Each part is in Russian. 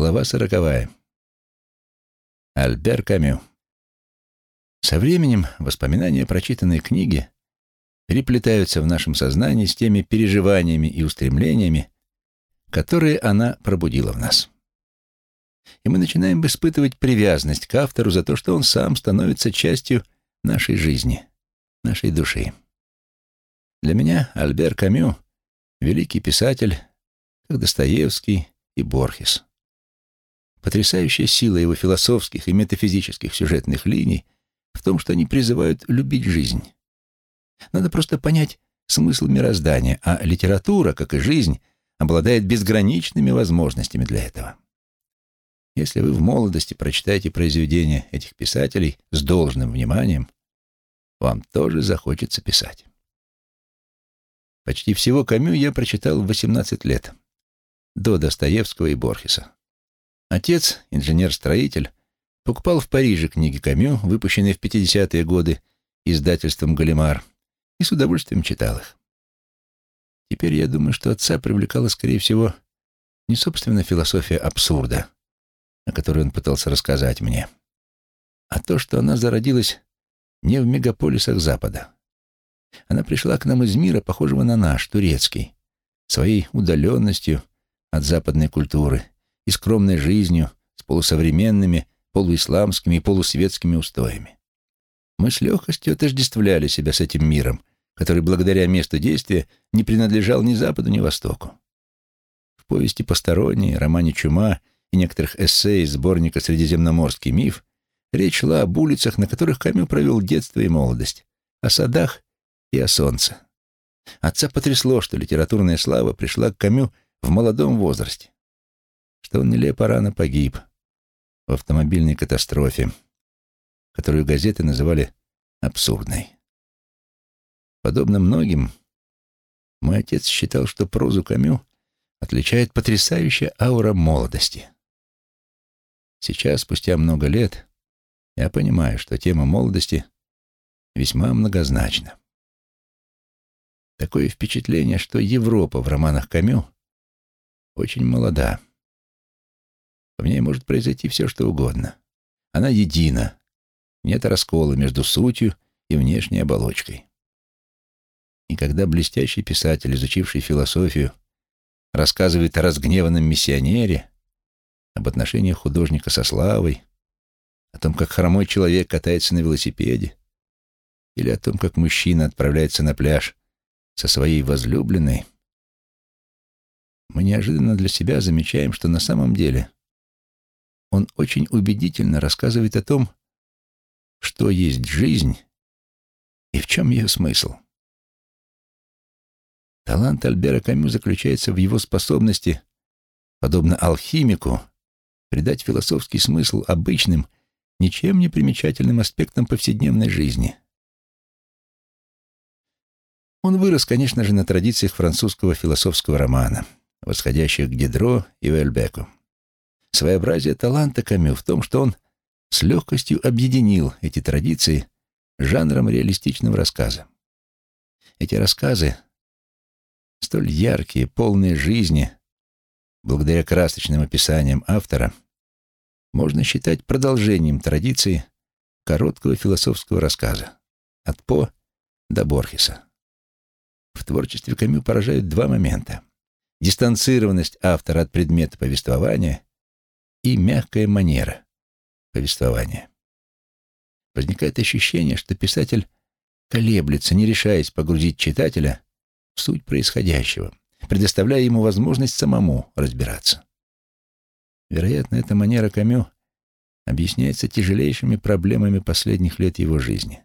Глава сороковая. Альбер Камю. Со временем воспоминания прочитанной книги переплетаются в нашем сознании с теми переживаниями и устремлениями, которые она пробудила в нас. И мы начинаем испытывать привязанность к автору за то, что он сам становится частью нашей жизни, нашей души. Для меня Альбер Камю — великий писатель, как Достоевский и Борхес. Потрясающая сила его философских и метафизических сюжетных линий в том, что они призывают любить жизнь. Надо просто понять смысл мироздания, а литература, как и жизнь, обладает безграничными возможностями для этого. Если вы в молодости прочитаете произведения этих писателей с должным вниманием, вам тоже захочется писать. Почти всего Камю я прочитал в 18 лет, до Достоевского и Борхеса. Отец, инженер-строитель, покупал в Париже книги Камю, выпущенные в 50-е годы издательством «Галимар», и с удовольствием читал их. Теперь я думаю, что отца привлекала, скорее всего, не собственно философия абсурда, о которой он пытался рассказать мне, а то, что она зародилась не в мегаполисах Запада. Она пришла к нам из мира, похожего на наш, турецкий, своей удаленностью от западной культуры и скромной жизнью с полусовременными, полуисламскими и полусветскими устоями. Мы с легкостью отождествляли себя с этим миром, который благодаря месту действия не принадлежал ни Западу, ни Востоку. В повести «Посторонние», романе «Чума» и некоторых эссе из сборника «Средиземноморский миф» речь шла об улицах, на которых Камю провел детство и молодость, о садах и о солнце. Отца потрясло, что литературная слава пришла к Камю в молодом возрасте что он нелепо рано погиб в автомобильной катастрофе, которую газеты называли абсурдной. Подобно многим, мой отец считал, что прозу Камю отличает потрясающая аура молодости. Сейчас, спустя много лет, я понимаю, что тема молодости весьма многозначна. Такое впечатление, что Европа в романах Камю очень молода. В ней может произойти все, что угодно. Она едина. Нет раскола между сутью и внешней оболочкой. И когда блестящий писатель, изучивший философию, рассказывает о разгневанном миссионере, об отношениях художника со славой, о том, как хромой человек катается на велосипеде, или о том, как мужчина отправляется на пляж со своей возлюбленной, мы неожиданно для себя замечаем, что на самом деле он очень убедительно рассказывает о том, что есть жизнь и в чем ее смысл. Талант Альбера Камю заключается в его способности, подобно алхимику, придать философский смысл обычным, ничем не примечательным аспектам повседневной жизни. Он вырос, конечно же, на традициях французского философского романа, восходящих к Дидро и Уэльбеку. Своеобразие таланта Камю в том, что он с легкостью объединил эти традиции жанром реалистичного рассказа. Эти рассказы, столь яркие, полные жизни, благодаря красочным описаниям автора, можно считать продолжением традиции короткого философского рассказа от По до Борхеса. В творчестве Камю поражают два момента. Дистанцированность автора от предмета повествования и мягкая манера повествования. Возникает ощущение, что писатель колеблется, не решаясь погрузить читателя в суть происходящего, предоставляя ему возможность самому разбираться. Вероятно, эта манера Камю объясняется тяжелейшими проблемами последних лет его жизни.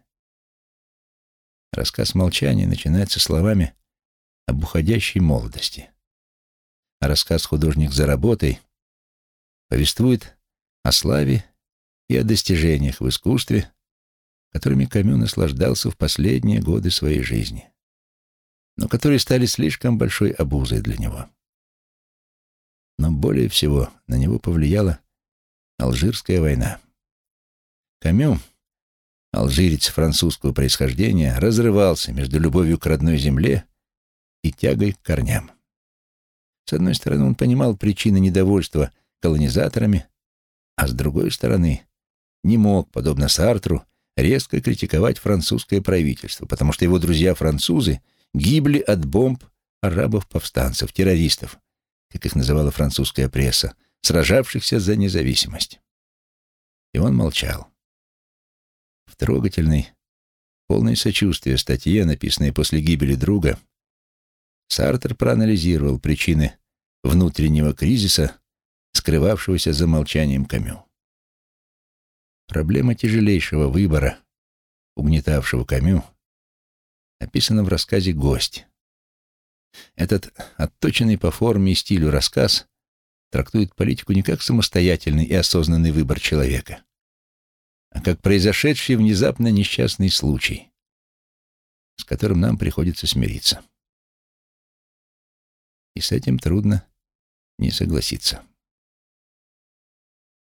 Рассказ молчания начинается словами об уходящей молодости. А рассказ «Художник за работой» повествует о славе и о достижениях в искусстве, которыми Камю наслаждался в последние годы своей жизни, но которые стали слишком большой обузой для него. Но более всего на него повлияла Алжирская война. Камю, алжирец французского происхождения, разрывался между любовью к родной земле и тягой к корням. С одной стороны, он понимал причины недовольства колонизаторами, а с другой стороны не мог, подобно Сартру, резко критиковать французское правительство, потому что его друзья-французы гибли от бомб арабов-повстанцев, террористов, как их называла французская пресса, сражавшихся за независимость. И он молчал. В трогательной, полной сочувствия статье, написанной после гибели друга, Сартер проанализировал причины внутреннего кризиса, скрывавшегося за молчанием Камю. Проблема тяжелейшего выбора, угнетавшего Камю, описана в рассказе «Гость». Этот отточенный по форме и стилю рассказ трактует политику не как самостоятельный и осознанный выбор человека, а как произошедший внезапно несчастный случай, с которым нам приходится смириться. И с этим трудно не согласиться.